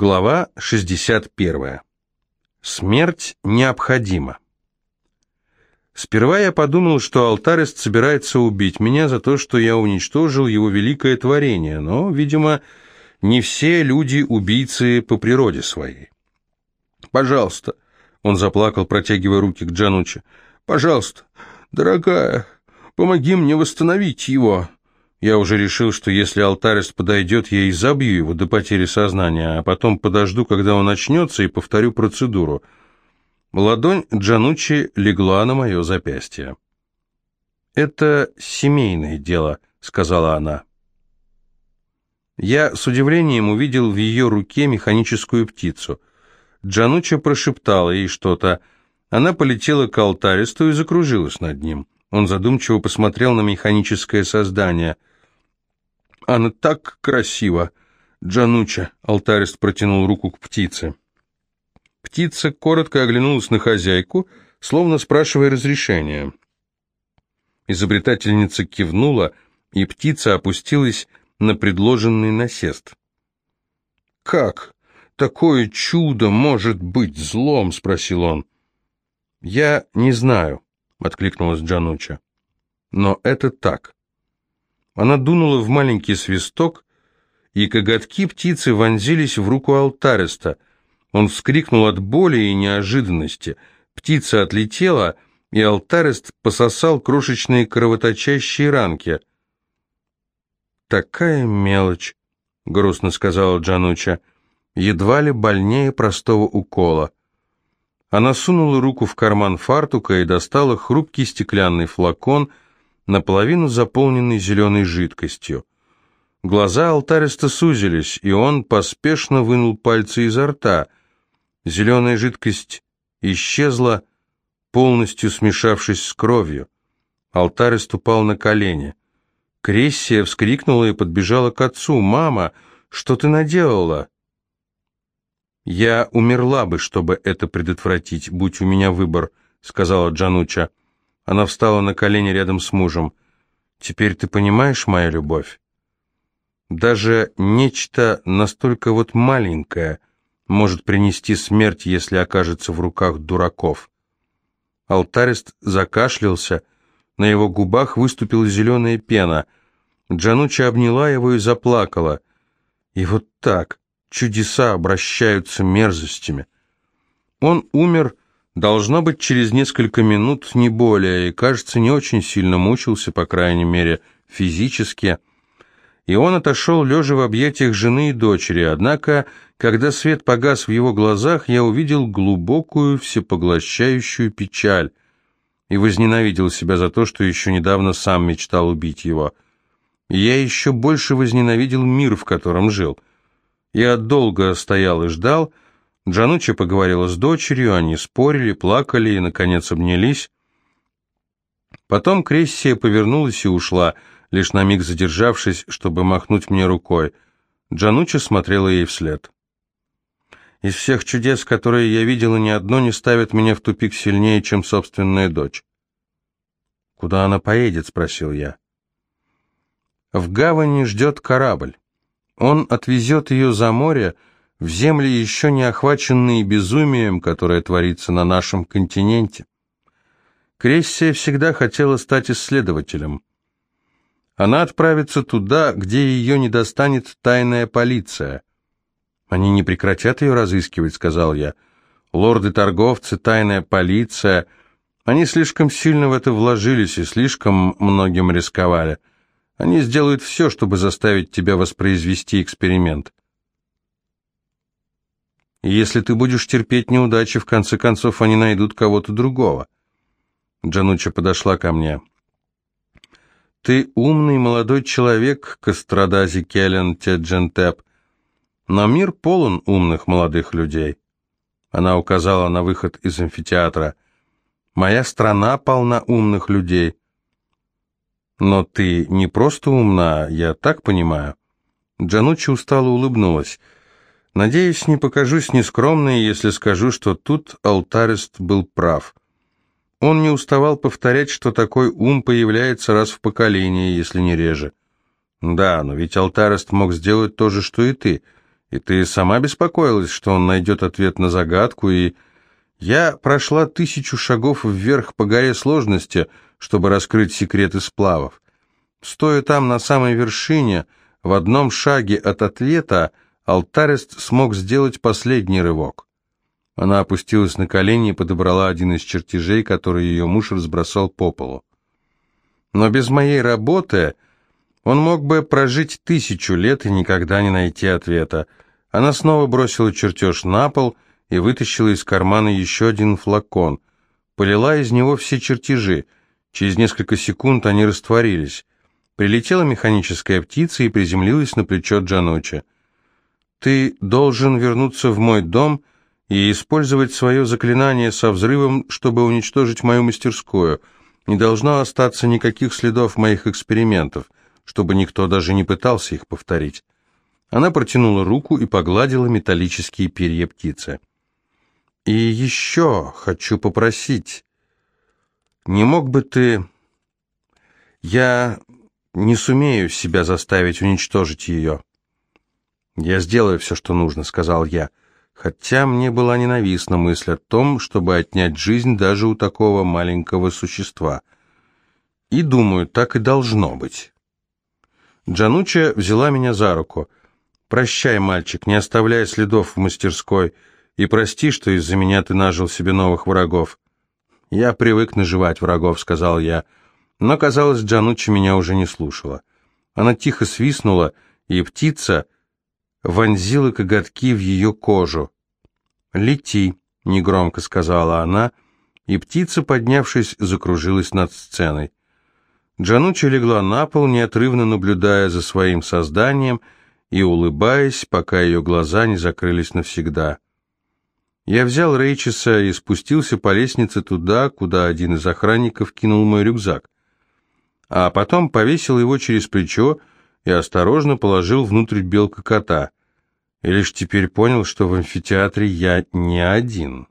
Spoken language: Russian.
Глава 61. Смерть необходима. Сперва я подумал, что Алтарест собирается убить меня за то, что я уничтожил его великое творение, но, видимо, не все люди убийцы по природе своей. «Пожалуйста», — он заплакал, протягивая руки к Джануче, — «пожалуйста, дорогая, помоги мне восстановить его». Я уже решил, что если алтарист подойдет, я и забью его до потери сознания, а потом подожду, когда он очнется, и повторю процедуру. Ладонь Джанучи легла на мое запястье. «Это семейное дело», — сказала она. Я с удивлением увидел в ее руке механическую птицу. Джануча прошептала ей что-то. Она полетела к алтаристу и закружилась над ним. Он задумчиво посмотрел на механическое создание — она так красива!» «Джануча!» — алтарист протянул руку к птице. Птица коротко оглянулась на хозяйку, словно спрашивая разрешения. Изобретательница кивнула, и птица опустилась на предложенный насест. «Как такое чудо может быть злом?» — спросил он. «Я не знаю», — откликнулась Джануча. «Но это так. Она дунула в маленький свисток, и коготки птицы вонзились в руку алтариста. Он вскрикнул от боли и неожиданности. Птица отлетела, и алтарист пососал крошечные кровоточащие ранки. «Такая мелочь», — грустно сказала Джануча, — «едва ли больнее простого укола». Она сунула руку в карман фартука и достала хрупкий стеклянный флакон — наполовину заполненный зеленой жидкостью. Глаза алтариста сузились, и он поспешно вынул пальцы изо рта. Зеленая жидкость исчезла, полностью смешавшись с кровью. Алтарист упал на колени. Крессия вскрикнула и подбежала к отцу. «Мама, что ты наделала?» «Я умерла бы, чтобы это предотвратить, будь у меня выбор», — сказала Джануча. Она встала на колени рядом с мужем. «Теперь ты понимаешь, моя любовь? Даже нечто настолько вот маленькое может принести смерть, если окажется в руках дураков». Алтарист закашлялся, на его губах выступила зеленая пена. Джануча обняла его и заплакала. И вот так чудеса обращаются мерзостями. Он умер Должно быть, через несколько минут, не более, и, кажется, не очень сильно мучился, по крайней мере, физически. И он отошел, лежа в объятиях жены и дочери, однако, когда свет погас в его глазах, я увидел глубокую, всепоглощающую печаль и возненавидел себя за то, что еще недавно сам мечтал убить его. И я еще больше возненавидел мир, в котором жил. Я долго стоял и ждал, Джануча поговорила с дочерью, они спорили, плакали и, наконец, обнялись. Потом Крессия повернулась и ушла, лишь на миг задержавшись, чтобы махнуть мне рукой. Джануча смотрела ей вслед. Из всех чудес, которые я видела, ни одно не ставит меня в тупик сильнее, чем собственная дочь. «Куда она поедет?» — спросил я. «В гавани ждет корабль. Он отвезет ее за море, — в земли, еще не охваченные безумием, которое творится на нашем континенте. Крессия всегда хотела стать исследователем. Она отправится туда, где ее не достанет тайная полиция. «Они не прекратят ее разыскивать», — сказал я. «Лорды-торговцы, тайная полиция...» Они слишком сильно в это вложились и слишком многим рисковали. Они сделают все, чтобы заставить тебя воспроизвести эксперимент. Если ты будешь терпеть неудачи, в конце концов они найдут кого-то другого. Джануча подошла ко мне. Ты умный молодой человек, Кострадази Келлен Теджентеп, но мир полон умных молодых людей. Она указала на выход из амфитеатра. Моя страна полна умных людей. Но ты не просто умна, я так понимаю. Джануча устало улыбнулась. Надеюсь, не покажусь нескромной, если скажу, что тут алтарист был прав. Он не уставал повторять, что такой ум появляется раз в поколении, если не реже. Да, но ведь алтарист мог сделать то же, что и ты. И ты сама беспокоилась, что он найдет ответ на загадку, и... Я прошла тысячу шагов вверх по горе сложности, чтобы раскрыть секреты сплавов. Стоя там на самой вершине, в одном шаге от ответа, Алтарест смог сделать последний рывок. Она опустилась на колени и подобрала один из чертежей, который ее муж разбросал по полу. Но без моей работы он мог бы прожить тысячу лет и никогда не найти ответа. Она снова бросила чертеж на пол и вытащила из кармана еще один флакон. Полила из него все чертежи. Через несколько секунд они растворились. Прилетела механическая птица и приземлилась на плечо Джаноча. «Ты должен вернуться в мой дом», и использовать свое заклинание со взрывом, чтобы уничтожить мою мастерскую. Не должно остаться никаких следов моих экспериментов, чтобы никто даже не пытался их повторить. Она протянула руку и погладила металлические перья птицы. «И еще хочу попросить, не мог бы ты... Я не сумею себя заставить уничтожить ее». «Я сделаю все, что нужно», — сказал я, — хотя мне была ненавистна мысль о том, чтобы отнять жизнь даже у такого маленького существа. И думаю, так и должно быть. Джануча взяла меня за руку. «Прощай, мальчик, не оставляй следов в мастерской, и прости, что из-за меня ты нажил себе новых врагов». «Я привык наживать врагов», — сказал я, но, казалось, Джануча меня уже не слушала. Она тихо свистнула, и птица — вонзила коготки в ее кожу. «Лети», — негромко сказала она, и птица, поднявшись, закружилась над сценой. Джанучи легла на пол, неотрывно наблюдая за своим созданием и улыбаясь, пока ее глаза не закрылись навсегда. Я взял Рейчеса и спустился по лестнице туда, куда один из охранников кинул мой рюкзак, а потом повесил его через плечо и осторожно положил внутрь белка кота, и лишь теперь понял, что в амфитеатре я не один.